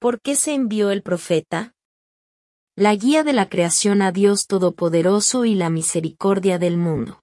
¿Por qué se envió el profeta? La guía de la creación a Dios Todopoderoso y la misericordia del mundo.